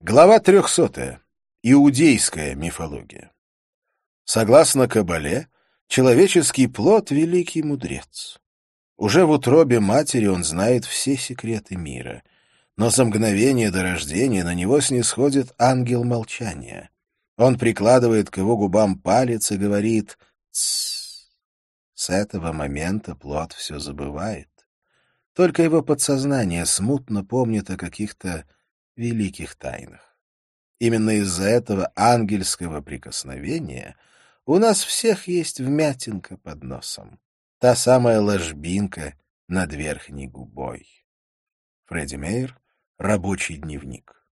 Глава 300. Иудейская мифология. Согласно Кабале, человеческий плод — великий мудрец. Уже в утробе матери он знает все секреты мира, но за мгновение до рождения на него снисходит ангел молчания. Он прикладывает к его губам палец и говорит «Тссс». С этого момента плод все забывает. Только его подсознание смутно помнит о каких-то великих тайнах. Именно из-за этого ангельского прикосновения у нас всех есть вмятинка под носом, та самая ложбинка над верхней губой. Фредди Мейер, рабочий дневник.